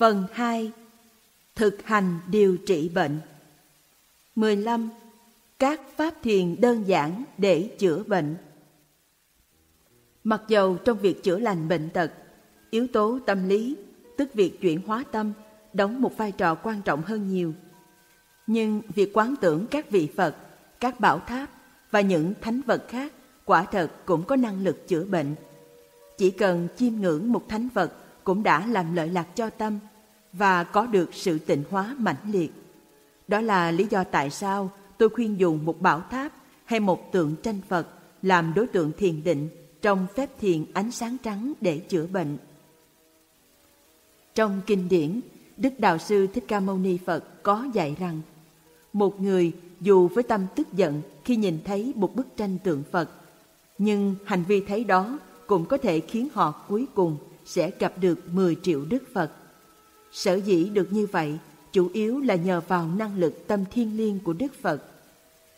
Phần 2 Thực hành điều trị bệnh 15. Các pháp thiền đơn giản để chữa bệnh Mặc dầu trong việc chữa lành bệnh tật, yếu tố tâm lý, tức việc chuyển hóa tâm, đóng một vai trò quan trọng hơn nhiều. Nhưng việc quán tưởng các vị Phật, các bảo tháp và những thánh vật khác quả thật cũng có năng lực chữa bệnh. Chỉ cần chiêm ngưỡng một thánh vật cũng đã làm lợi lạc cho tâm và có được sự tịnh hóa mãnh liệt. Đó là lý do tại sao tôi khuyên dùng một bảo tháp hay một tượng tranh Phật làm đối tượng thiền định trong phép thiền ánh sáng trắng để chữa bệnh. Trong kinh điển, Đức Đạo Sư Thích Ca Mâu Ni Phật có dạy rằng một người dù với tâm tức giận khi nhìn thấy một bức tranh tượng Phật, nhưng hành vi thấy đó cũng có thể khiến họ cuối cùng sẽ gặp được 10 triệu Đức Phật. Sở dĩ được như vậy chủ yếu là nhờ vào năng lực tâm thiên liêng của Đức Phật.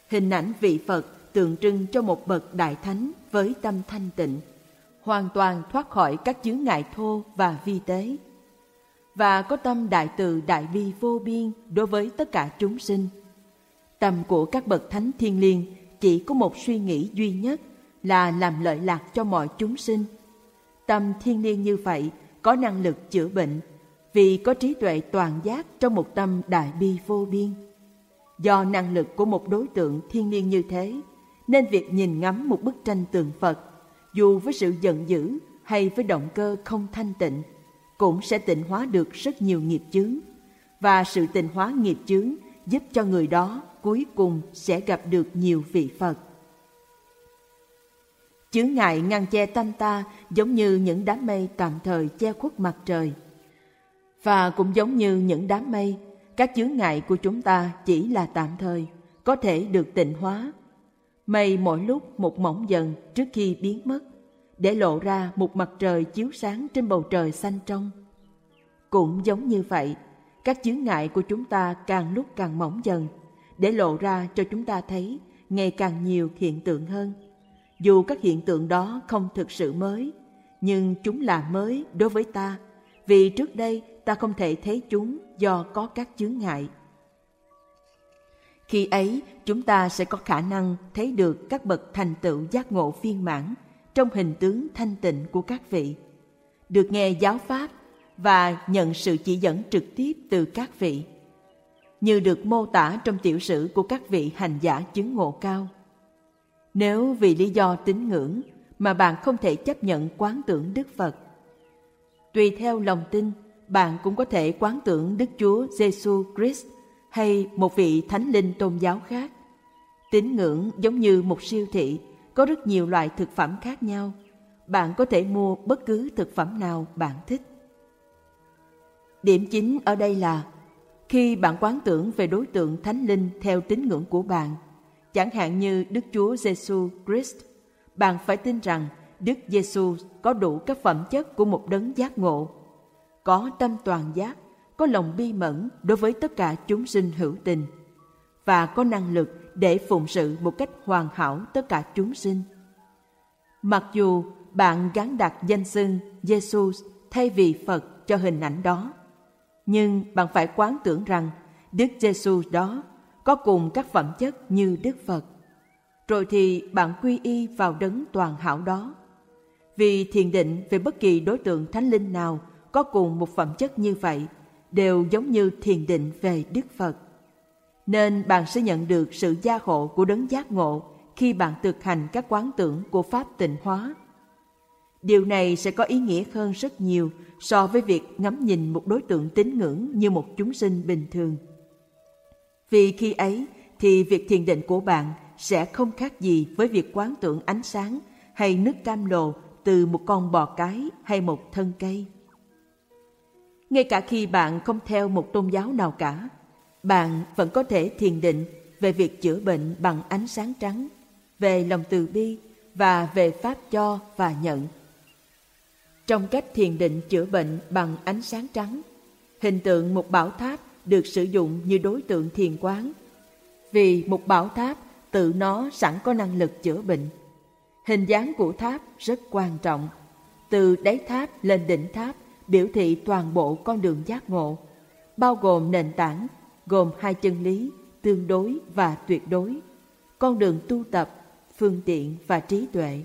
Hình ảnh vị Phật tượng trưng cho một bậc đại thánh với tâm thanh tịnh, hoàn toàn thoát khỏi các chướng ngại thô và vi tế và có tâm đại từ đại bi vô biên đối với tất cả chúng sinh. Tâm của các bậc thánh thiên liêng chỉ có một suy nghĩ duy nhất là làm lợi lạc cho mọi chúng sinh. Tâm thiên liêng như vậy có năng lực chữa bệnh vì có trí tuệ toàn giác trong một tâm đại bi vô biên. Do năng lực của một đối tượng thiên liêng như thế, nên việc nhìn ngắm một bức tranh tượng Phật, dù với sự giận dữ hay với động cơ không thanh tịnh, cũng sẽ tịnh hóa được rất nhiều nghiệp chướng. Và sự tịnh hóa nghiệp chướng giúp cho người đó cuối cùng sẽ gặp được nhiều vị Phật. Chướng ngại ngăn che tâm ta giống như những đám mây tạm thời che khuất mặt trời. Và cũng giống như những đám mây, các chướng ngại của chúng ta chỉ là tạm thời, có thể được tịnh hóa. Mây mỗi lúc một mỏng dần trước khi biến mất, để lộ ra một mặt trời chiếu sáng trên bầu trời xanh trong. Cũng giống như vậy, các chướng ngại của chúng ta càng lúc càng mỏng dần, để lộ ra cho chúng ta thấy ngày càng nhiều hiện tượng hơn. Dù các hiện tượng đó không thực sự mới, nhưng chúng là mới đối với ta, vì trước đây ta không thể thấy chúng do có các chướng ngại. Khi ấy, chúng ta sẽ có khả năng thấy được các bậc thành tựu giác ngộ viên mãn trong hình tướng thanh tịnh của các vị, được nghe giáo pháp và nhận sự chỉ dẫn trực tiếp từ các vị, như được mô tả trong tiểu sử của các vị hành giả chứng ngộ cao. Nếu vì lý do tín ngưỡng mà bạn không thể chấp nhận quán tưởng Đức Phật, tùy theo lòng tin, bạn cũng có thể quán tưởng Đức Chúa Giêsu Christ hay một vị thánh linh tôn giáo khác. Tín ngưỡng giống như một siêu thị, có rất nhiều loại thực phẩm khác nhau. Bạn có thể mua bất cứ thực phẩm nào bạn thích. Điểm chính ở đây là khi bạn quán tưởng về đối tượng thánh linh theo tín ngưỡng của bạn, chẳng hạn như Đức Chúa Giêsu Christ, bạn phải tin rằng Đức Giêsu có đủ các phẩm chất của một đấng giác ngộ, có tâm toàn giác, có lòng bi mẫn đối với tất cả chúng sinh hữu tình và có năng lực để phụng sự một cách hoàn hảo tất cả chúng sinh. Mặc dù bạn gắn đặt danh xưng Jesus thay vì Phật cho hình ảnh đó, nhưng bạn phải quán tưởng rằng Đức Jesus đó có cùng các phẩm chất như Đức Phật. Rồi thì bạn quy y vào đấng toàn hảo đó. Vì thiền định về bất kỳ đối tượng thánh linh nào có cùng một phẩm chất như vậy, đều giống như thiền định về Đức Phật. Nên bạn sẽ nhận được sự gia hộ của đấng giác ngộ khi bạn thực hành các quán tưởng của Pháp tịnh hóa. Điều này sẽ có ý nghĩa hơn rất nhiều so với việc ngắm nhìn một đối tượng tín ngưỡng như một chúng sinh bình thường. Vì khi ấy thì việc thiền định của bạn sẽ không khác gì với việc quán tưởng ánh sáng hay nước cam lồ từ một con bò cái hay một thân cây. Ngay cả khi bạn không theo một tôn giáo nào cả, bạn vẫn có thể thiền định về việc chữa bệnh bằng ánh sáng trắng, về lòng từ bi và về pháp cho và nhận. Trong cách thiền định chữa bệnh bằng ánh sáng trắng, hình tượng một bảo tháp được sử dụng như đối tượng thiền quán. Vì một bảo tháp tự nó sẵn có năng lực chữa bệnh. Hình dáng của tháp rất quan trọng. Từ đáy tháp lên đỉnh tháp biểu thị toàn bộ con đường giác ngộ, bao gồm nền tảng, gồm hai chân lý, tương đối và tuyệt đối, con đường tu tập, phương tiện và trí tuệ,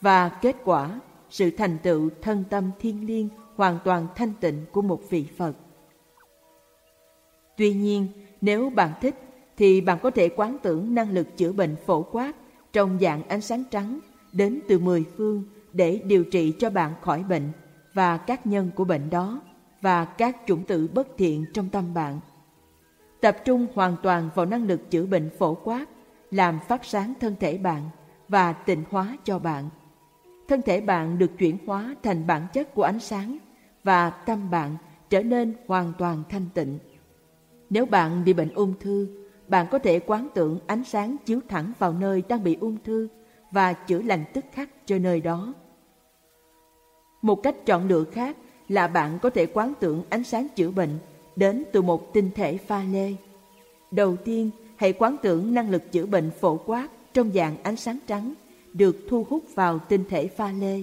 và kết quả, sự thành tựu thân tâm thiên liêng hoàn toàn thanh tịnh của một vị Phật. Tuy nhiên, nếu bạn thích, thì bạn có thể quán tưởng năng lực chữa bệnh phổ quát trong dạng ánh sáng trắng đến từ mười phương để điều trị cho bạn khỏi bệnh và các nhân của bệnh đó và các chủng tử bất thiện trong tâm bạn. Tập trung hoàn toàn vào năng lực chữa bệnh phổ quát, làm phát sáng thân thể bạn và tịnh hóa cho bạn. Thân thể bạn được chuyển hóa thành bản chất của ánh sáng và tâm bạn trở nên hoàn toàn thanh tịnh. Nếu bạn bị bệnh ung thư, bạn có thể quán tưởng ánh sáng chiếu thẳng vào nơi đang bị ung thư và chữa lành tức khắc cho nơi đó. Một cách chọn lựa khác là bạn có thể quán tưởng ánh sáng chữa bệnh đến từ một tinh thể pha lê. Đầu tiên, hãy quán tưởng năng lực chữa bệnh phổ quát trong dạng ánh sáng trắng được thu hút vào tinh thể pha lê.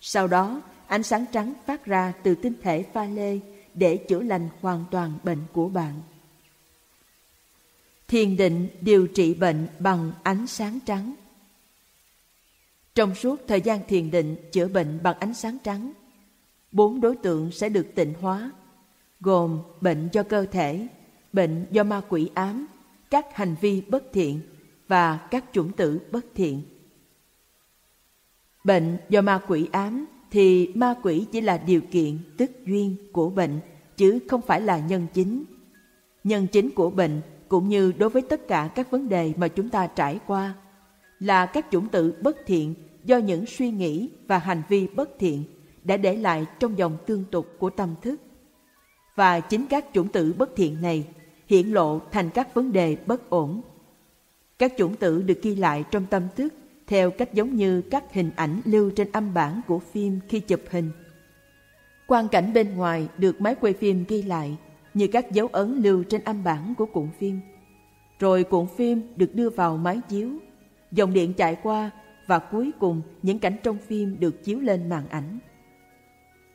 Sau đó, ánh sáng trắng phát ra từ tinh thể pha lê để chữa lành hoàn toàn bệnh của bạn. Thiền định điều trị bệnh bằng ánh sáng trắng. Trong suốt thời gian thiền định chữa bệnh bằng ánh sáng trắng, bốn đối tượng sẽ được tịnh hóa, gồm bệnh do cơ thể, bệnh do ma quỷ ám, các hành vi bất thiện và các chủng tử bất thiện. Bệnh do ma quỷ ám thì ma quỷ chỉ là điều kiện tức duyên của bệnh chứ không phải là nhân chính. Nhân chính của bệnh cũng như đối với tất cả các vấn đề mà chúng ta trải qua là các chủng tử bất thiện do những suy nghĩ và hành vi bất thiện đã để lại trong dòng tương tục của tâm thức. Và chính các chủng tử bất thiện này hiển lộ thành các vấn đề bất ổn. Các chủng tử được ghi lại trong tâm thức theo cách giống như các hình ảnh lưu trên âm bản của phim khi chụp hình. Quan cảnh bên ngoài được máy quay phim ghi lại như các dấu ấn lưu trên âm bản của cuộn phim. Rồi cuộn phim được đưa vào máy chiếu, dòng điện chạy qua và cuối cùng những cảnh trong phim được chiếu lên màn ảnh.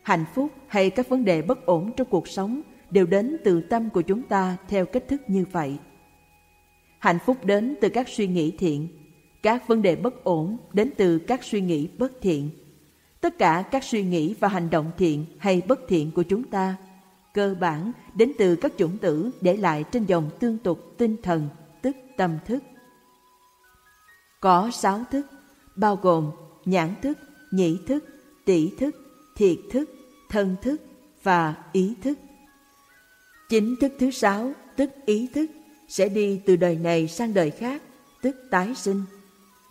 Hạnh phúc hay các vấn đề bất ổn trong cuộc sống đều đến từ tâm của chúng ta theo cách thức như vậy. Hạnh phúc đến từ các suy nghĩ thiện, các vấn đề bất ổn đến từ các suy nghĩ bất thiện. Tất cả các suy nghĩ và hành động thiện hay bất thiện của chúng ta cơ bản đến từ các chủng tử để lại trên dòng tương tục tinh thần, tức tâm thức. Có sáu thức, bao gồm nhãn thức, nhĩ thức, tỷ thức, thiệt thức, thân thức và ý thức. Chính thức thứ sáu, tức ý thức, sẽ đi từ đời này sang đời khác, tức tái sinh.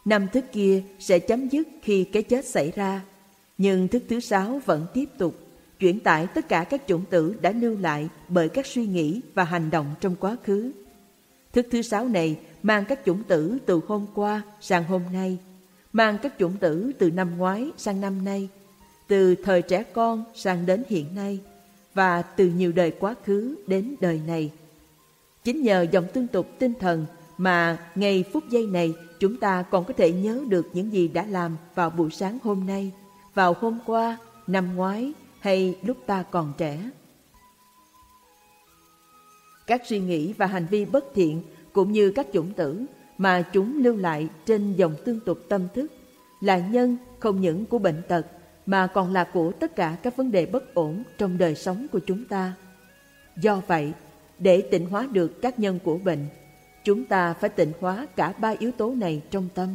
Năm thức kia sẽ chấm dứt khi cái chết xảy ra, nhưng thức thứ sáu vẫn tiếp tục chuyển tải tất cả các chủng tử đã lưu lại bởi các suy nghĩ và hành động trong quá khứ. Thức thứ sáu này mang các chủng tử từ hôm qua sang hôm nay, mang các chủng tử từ năm ngoái sang năm nay, từ thời trẻ con sang đến hiện nay, và từ nhiều đời quá khứ đến đời này. Chính nhờ dòng tương tục tinh thần mà ngày phút giây này chúng ta còn có thể nhớ được những gì đã làm vào buổi sáng hôm nay, vào hôm qua, năm ngoái hay lúc ta còn trẻ. Các suy nghĩ và hành vi bất thiện cũng như các chủng tử mà chúng lưu lại trên dòng tương tục tâm thức là nhân không những của bệnh tật mà còn là của tất cả các vấn đề bất ổn trong đời sống của chúng ta. Do vậy, để tịnh hóa được các nhân của bệnh, chúng ta phải tịnh hóa cả ba yếu tố này trong tâm.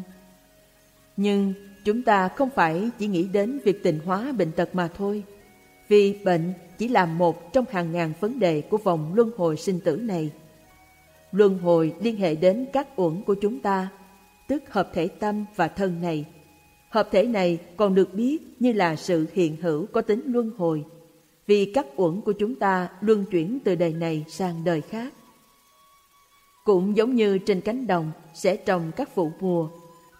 Nhưng chúng ta không phải chỉ nghĩ đến việc tịnh hóa bệnh tật mà thôi – vì bệnh chỉ là một trong hàng ngàn vấn đề của vòng luân hồi sinh tử này. Luân hồi liên hệ đến các uẩn của chúng ta, tức hợp thể tâm và thân này. Hợp thể này còn được biết như là sự hiện hữu có tính luân hồi, vì các uẩn của chúng ta luân chuyển từ đời này sang đời khác. Cũng giống như trên cánh đồng sẽ trồng các vụ mùa,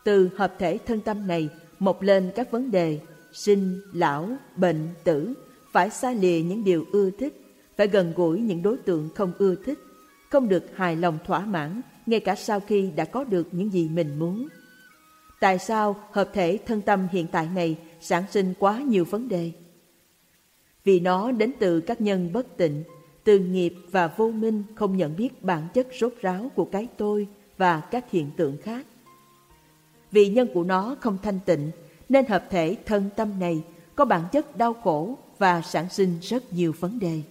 từ hợp thể thân tâm này mọc lên các vấn đề sinh, lão, bệnh, tử phải xa lìa những điều ưa thích, phải gần gũi những đối tượng không ưa thích, không được hài lòng thỏa mãn ngay cả sau khi đã có được những gì mình muốn. Tại sao hợp thể thân tâm hiện tại này sản sinh quá nhiều vấn đề? vì nó đến từ các nhân bất tịnh, từ nghiệp và vô minh không nhận biết bản chất rốt ráo của cái tôi và các hiện tượng khác. Vì nhân của nó không thanh tịnh, nên hợp thể thân tâm này có bản chất đau khổ và sản sinh rất nhiều vấn đề.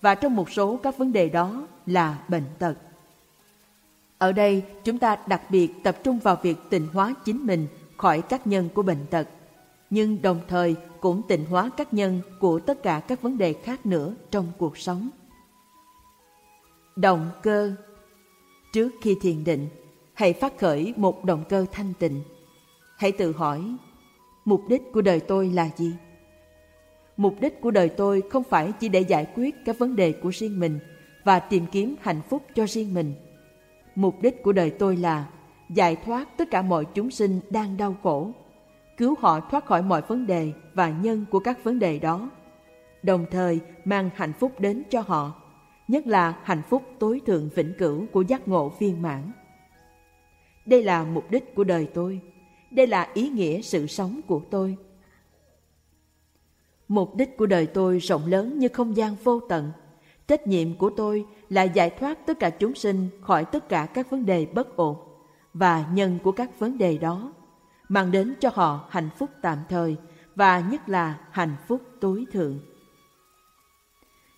Và trong một số các vấn đề đó là bệnh tật. Ở đây chúng ta đặc biệt tập trung vào việc tịnh hóa chính mình khỏi các nhân của bệnh tật, nhưng đồng thời cũng tịnh hóa các nhân của tất cả các vấn đề khác nữa trong cuộc sống. Động cơ Trước khi thiền định, hãy phát khởi một động cơ thanh tịnh. Hãy tự hỏi, mục đích của đời tôi là gì? Mục đích của đời tôi không phải chỉ để giải quyết các vấn đề của riêng mình và tìm kiếm hạnh phúc cho riêng mình. Mục đích của đời tôi là giải thoát tất cả mọi chúng sinh đang đau khổ, cứu họ thoát khỏi mọi vấn đề và nhân của các vấn đề đó, đồng thời mang hạnh phúc đến cho họ, nhất là hạnh phúc tối thượng vĩnh cửu của giác ngộ viên mãn. Đây là mục đích của đời tôi, đây là ý nghĩa sự sống của tôi. Mục đích của đời tôi rộng lớn như không gian vô tận. Trách nhiệm của tôi là giải thoát tất cả chúng sinh khỏi tất cả các vấn đề bất ổn và nhân của các vấn đề đó, mang đến cho họ hạnh phúc tạm thời và nhất là hạnh phúc tối thượng.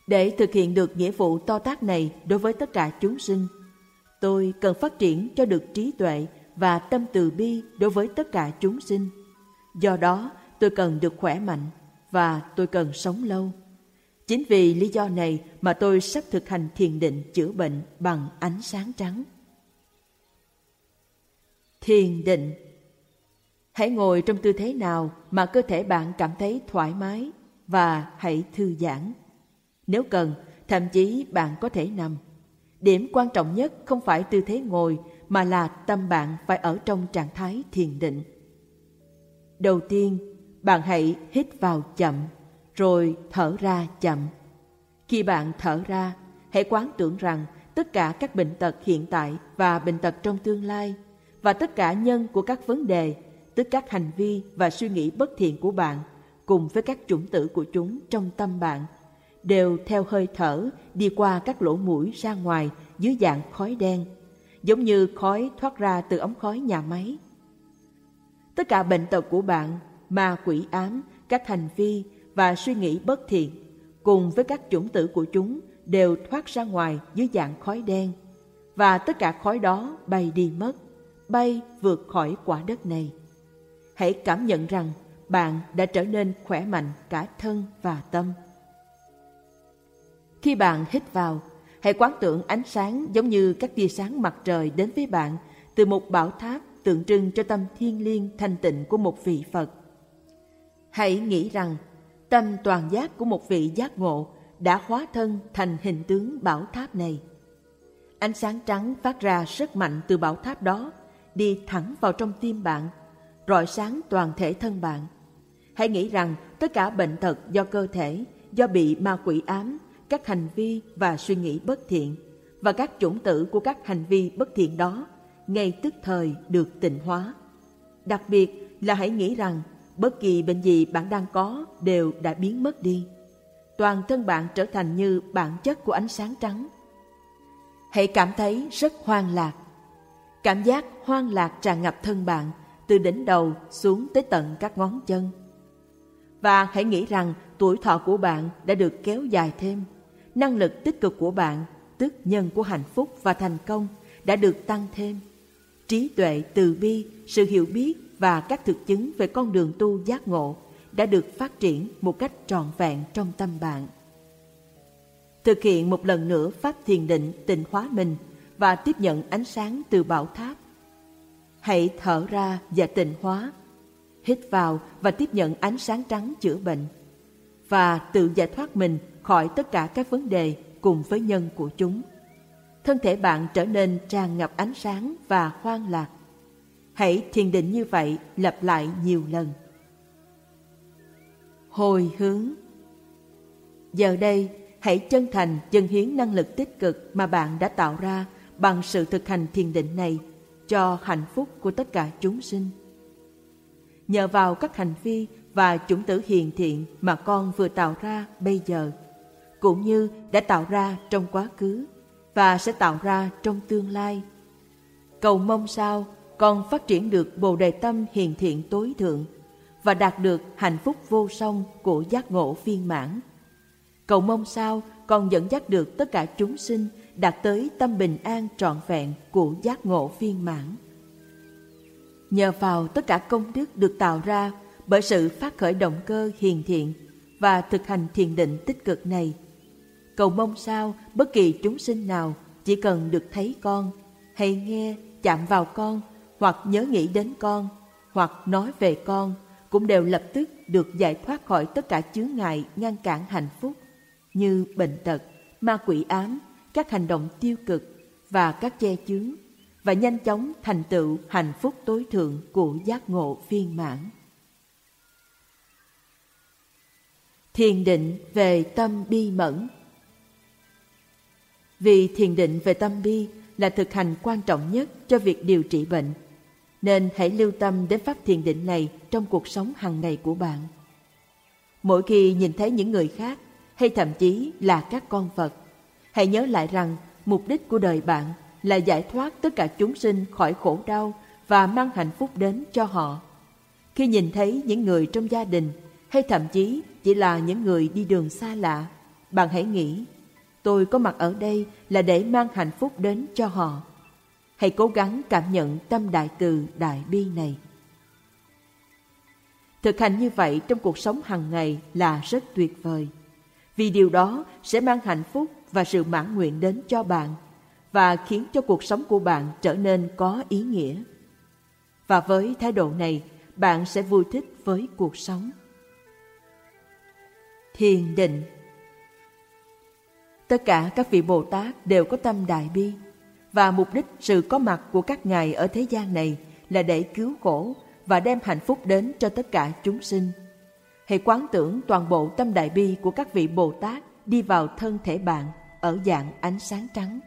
Để thực hiện được nghĩa vụ to tác này đối với tất cả chúng sinh, tôi cần phát triển cho được trí tuệ và tâm từ bi đối với tất cả chúng sinh. Do đó, tôi cần được khỏe mạnh và tôi cần sống lâu. Chính vì lý do này mà tôi sắp thực hành thiền định chữa bệnh bằng ánh sáng trắng. Thiền định Hãy ngồi trong tư thế nào mà cơ thể bạn cảm thấy thoải mái và hãy thư giãn. Nếu cần, thậm chí bạn có thể nằm. Điểm quan trọng nhất không phải tư thế ngồi mà là tâm bạn phải ở trong trạng thái thiền định. Đầu tiên, bạn hãy hít vào chậm, rồi thở ra chậm. Khi bạn thở ra, hãy quán tưởng rằng tất cả các bệnh tật hiện tại và bệnh tật trong tương lai và tất cả nhân của các vấn đề, tức các hành vi và suy nghĩ bất thiện của bạn cùng với các chủng tử của chúng trong tâm bạn đều theo hơi thở đi qua các lỗ mũi ra ngoài dưới dạng khói đen, giống như khói thoát ra từ ống khói nhà máy. Tất cả bệnh tật của bạn, ma quỷ ám, các hành vi và suy nghĩ bất thiện cùng với các chủng tử của chúng đều thoát ra ngoài dưới dạng khói đen và tất cả khói đó bay đi mất, bay vượt khỏi quả đất này. Hãy cảm nhận rằng bạn đã trở nên khỏe mạnh cả thân và tâm. Khi bạn hít vào, hãy quán tưởng ánh sáng giống như các tia sáng mặt trời đến với bạn từ một bảo tháp tượng trưng cho tâm thiên liêng thanh tịnh của một vị Phật. Hãy nghĩ rằng tâm toàn giác của một vị giác ngộ đã hóa thân thành hình tướng bảo tháp này. Ánh sáng trắng phát ra rất mạnh từ bảo tháp đó, đi thẳng vào trong tim bạn, rọi sáng toàn thể thân bạn. Hãy nghĩ rằng tất cả bệnh tật do cơ thể, do bị ma quỷ ám, các hành vi và suy nghĩ bất thiện và các chủng tử của các hành vi bất thiện đó ngay tức thời được tịnh hóa. Đặc biệt là hãy nghĩ rằng bất kỳ bệnh gì bạn đang có đều đã biến mất đi. Toàn thân bạn trở thành như bản chất của ánh sáng trắng. Hãy cảm thấy rất hoang lạc. Cảm giác hoang lạc tràn ngập thân bạn từ đỉnh đầu xuống tới tận các ngón chân. Và hãy nghĩ rằng tuổi thọ của bạn đã được kéo dài thêm. Năng lực tích cực của bạn, tức nhân của hạnh phúc và thành công, đã được tăng thêm. Trí tuệ, từ bi, sự hiểu biết và các thực chứng về con đường tu giác ngộ đã được phát triển một cách trọn vẹn trong tâm bạn. Thực hiện một lần nữa pháp thiền định tịnh hóa mình và tiếp nhận ánh sáng từ bảo tháp. Hãy thở ra và tịnh hóa, hít vào và tiếp nhận ánh sáng trắng chữa bệnh và tự giải thoát mình khỏi tất cả các vấn đề cùng với nhân của chúng. Thân thể bạn trở nên tràn ngập ánh sáng và hoang lạc. Hãy thiền định như vậy lặp lại nhiều lần. Hồi hướng Giờ đây, hãy chân thành dâng hiến năng lực tích cực mà bạn đã tạo ra bằng sự thực hành thiền định này cho hạnh phúc của tất cả chúng sinh. Nhờ vào các hành vi và chủng tử hiền thiện mà con vừa tạo ra bây giờ, cũng như đã tạo ra trong quá khứ và sẽ tạo ra trong tương lai. Cầu mong sao con phát triển được bồ đề tâm hiền thiện tối thượng và đạt được hạnh phúc vô song của giác ngộ viên mãn. Cầu mong sao con dẫn dắt được tất cả chúng sinh đạt tới tâm bình an trọn vẹn của giác ngộ viên mãn. Nhờ vào tất cả công đức được tạo ra bởi sự phát khởi động cơ hiền thiện và thực hành thiền định tích cực này, cầu mong sao bất kỳ chúng sinh nào chỉ cần được thấy con, hay nghe, chạm vào con, hoặc nhớ nghĩ đến con, hoặc nói về con, cũng đều lập tức được giải thoát khỏi tất cả chướng ngại ngăn cản hạnh phúc như bệnh tật, ma quỷ ám, các hành động tiêu cực và các che chướng và nhanh chóng thành tựu hạnh phúc tối thượng của giác ngộ viên mãn. Thiền định về tâm bi mẫn Vì thiền định về tâm bi là thực hành quan trọng nhất cho việc điều trị bệnh, nên hãy lưu tâm đến pháp thiền định này trong cuộc sống hàng ngày của bạn. Mỗi khi nhìn thấy những người khác hay thậm chí là các con vật, hãy nhớ lại rằng mục đích của đời bạn là giải thoát tất cả chúng sinh khỏi khổ đau và mang hạnh phúc đến cho họ. Khi nhìn thấy những người trong gia đình hay thậm chí chỉ là những người đi đường xa lạ, bạn hãy nghĩ, tôi có mặt ở đây là để mang hạnh phúc đến cho họ. Hãy cố gắng cảm nhận tâm đại từ đại bi này. Thực hành như vậy trong cuộc sống hàng ngày là rất tuyệt vời. Vì điều đó sẽ mang hạnh phúc và sự mãn nguyện đến cho bạn và khiến cho cuộc sống của bạn trở nên có ý nghĩa. Và với thái độ này, bạn sẽ vui thích với cuộc sống. Thiền định Tất cả các vị Bồ Tát đều có tâm đại bi và mục đích sự có mặt của các ngài ở thế gian này là để cứu khổ và đem hạnh phúc đến cho tất cả chúng sinh. Hãy quán tưởng toàn bộ tâm đại bi của các vị Bồ Tát đi vào thân thể bạn ở dạng ánh sáng trắng.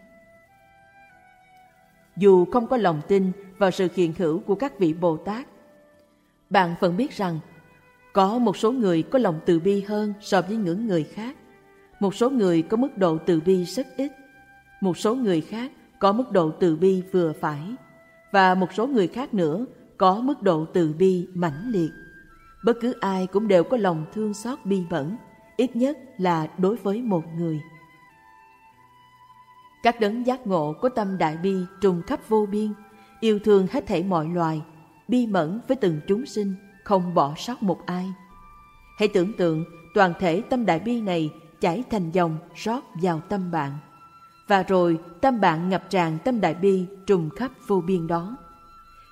Dù không có lòng tin vào sự hiện hữu của các vị Bồ Tát, bạn vẫn biết rằng có một số người có lòng từ bi hơn so với những người khác. Một số người có mức độ từ bi rất ít. Một số người khác có mức độ từ bi vừa phải. Và một số người khác nữa có mức độ từ bi mãnh liệt. Bất cứ ai cũng đều có lòng thương xót bi mẫn, ít nhất là đối với một người. Các đấng giác ngộ có tâm đại bi trùng khắp vô biên, yêu thương hết thảy mọi loài, bi mẫn với từng chúng sinh, không bỏ sót một ai. Hãy tưởng tượng toàn thể tâm đại bi này chảy thành dòng rót vào tâm bạn. Và rồi tâm bạn ngập tràn tâm đại bi trùng khắp vô biên đó.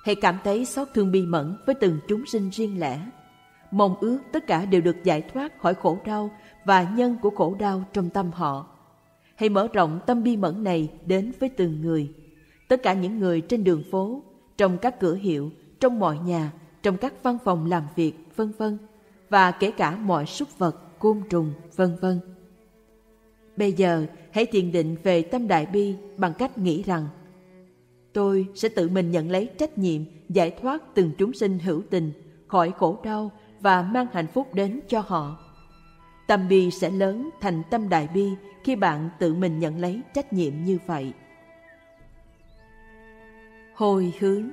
Hãy cảm thấy xót thương bi mẫn với từng chúng sinh riêng lẻ. Mong ước tất cả đều được giải thoát khỏi khổ đau và nhân của khổ đau trong tâm họ hãy mở rộng tâm bi mẫn này đến với từng người. Tất cả những người trên đường phố, trong các cửa hiệu, trong mọi nhà, trong các văn phòng làm việc, vân vân và kể cả mọi súc vật, côn trùng, vân vân. Bây giờ, hãy thiền định về tâm đại bi bằng cách nghĩ rằng tôi sẽ tự mình nhận lấy trách nhiệm giải thoát từng chúng sinh hữu tình khỏi khổ đau và mang hạnh phúc đến cho họ. Tâm bi sẽ lớn thành tâm đại bi khi bạn tự mình nhận lấy trách nhiệm như vậy. Hồi hướng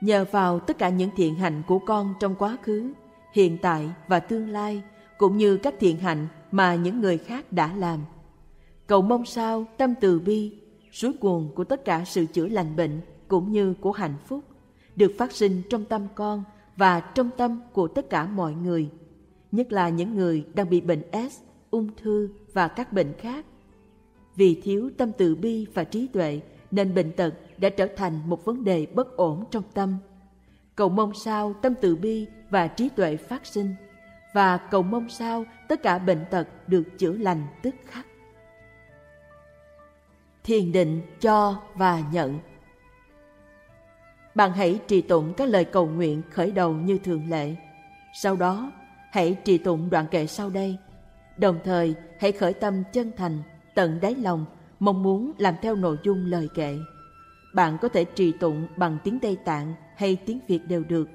Nhờ vào tất cả những thiện hạnh của con trong quá khứ, hiện tại và tương lai, cũng như các thiện hạnh mà những người khác đã làm. Cầu mong sao tâm từ bi, suối nguồn của tất cả sự chữa lành bệnh cũng như của hạnh phúc, được phát sinh trong tâm con và trong tâm của tất cả mọi người, nhất là những người đang bị bệnh S ung thư và các bệnh khác. Vì thiếu tâm từ bi và trí tuệ nên bệnh tật đã trở thành một vấn đề bất ổn trong tâm. Cầu mong sao tâm từ bi và trí tuệ phát sinh và cầu mong sao tất cả bệnh tật được chữa lành tức khắc. Thiền định cho và nhận Bạn hãy trì tụng các lời cầu nguyện khởi đầu như thường lệ. Sau đó, hãy trì tụng đoạn kệ sau đây Đồng thời, hãy khởi tâm chân thành, tận đáy lòng, mong muốn làm theo nội dung lời kệ. Bạn có thể trì tụng bằng tiếng Tây Tạng hay tiếng Việt đều được.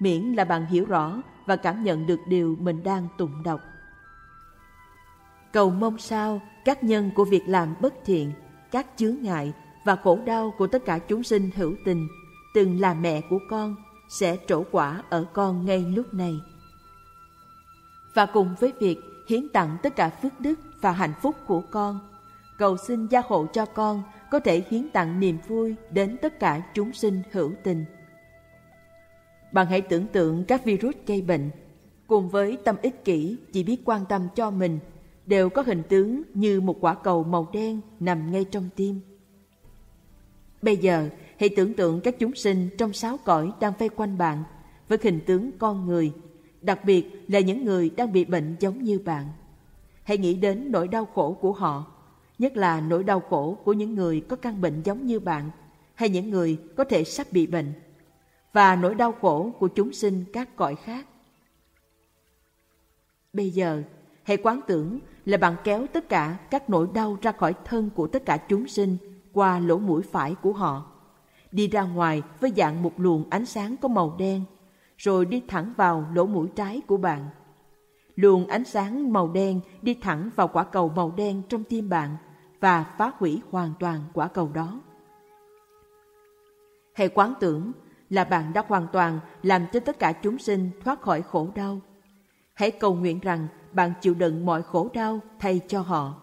miễn là bạn hiểu rõ và cảm nhận được điều mình đang tụng đọc. Cầu mong sao các nhân của việc làm bất thiện, các chướng ngại và khổ đau của tất cả chúng sinh hữu tình, từng là mẹ của con, sẽ trổ quả ở con ngay lúc này. Và cùng với việc hiến tặng tất cả phước đức và hạnh phúc của con, cầu xin gia hộ cho con có thể hiến tặng niềm vui đến tất cả chúng sinh hữu tình. Bạn hãy tưởng tượng các virus gây bệnh, cùng với tâm ích kỷ chỉ biết quan tâm cho mình, đều có hình tướng như một quả cầu màu đen nằm ngay trong tim. Bây giờ, hãy tưởng tượng các chúng sinh trong sáu cõi đang vây quanh bạn với hình tướng con người, đặc biệt là những người đang bị bệnh giống như bạn. Hãy nghĩ đến nỗi đau khổ của họ, nhất là nỗi đau khổ của những người có căn bệnh giống như bạn hay những người có thể sắp bị bệnh và nỗi đau khổ của chúng sinh các cõi khác. Bây giờ, hãy quán tưởng là bạn kéo tất cả các nỗi đau ra khỏi thân của tất cả chúng sinh qua lỗ mũi phải của họ, đi ra ngoài với dạng một luồng ánh sáng có màu đen, rồi đi thẳng vào lỗ mũi trái của bạn. Luồng ánh sáng màu đen đi thẳng vào quả cầu màu đen trong tim bạn và phá hủy hoàn toàn quả cầu đó. Hãy quán tưởng là bạn đã hoàn toàn làm cho tất cả chúng sinh thoát khỏi khổ đau. Hãy cầu nguyện rằng bạn chịu đựng mọi khổ đau thay cho họ.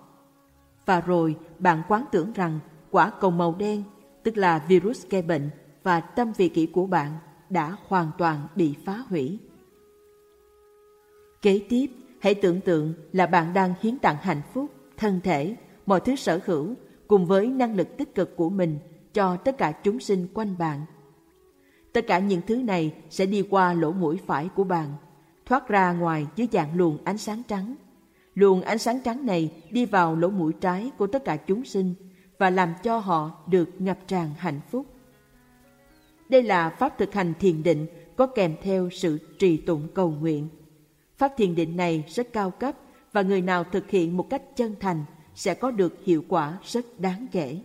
Và rồi bạn quán tưởng rằng quả cầu màu đen, tức là virus gây bệnh và tâm vị kỷ của bạn đã hoàn toàn bị phá hủy. Kế tiếp, hãy tưởng tượng là bạn đang hiến tặng hạnh phúc, thân thể, mọi thứ sở hữu cùng với năng lực tích cực của mình cho tất cả chúng sinh quanh bạn. Tất cả những thứ này sẽ đi qua lỗ mũi phải của bạn, thoát ra ngoài dưới dạng luồng ánh sáng trắng. Luồng ánh sáng trắng này đi vào lỗ mũi trái của tất cả chúng sinh và làm cho họ được ngập tràn hạnh phúc. Đây là pháp thực hành thiền định có kèm theo sự trì tụng cầu nguyện. Pháp thiền định này rất cao cấp và người nào thực hiện một cách chân thành sẽ có được hiệu quả rất đáng kể.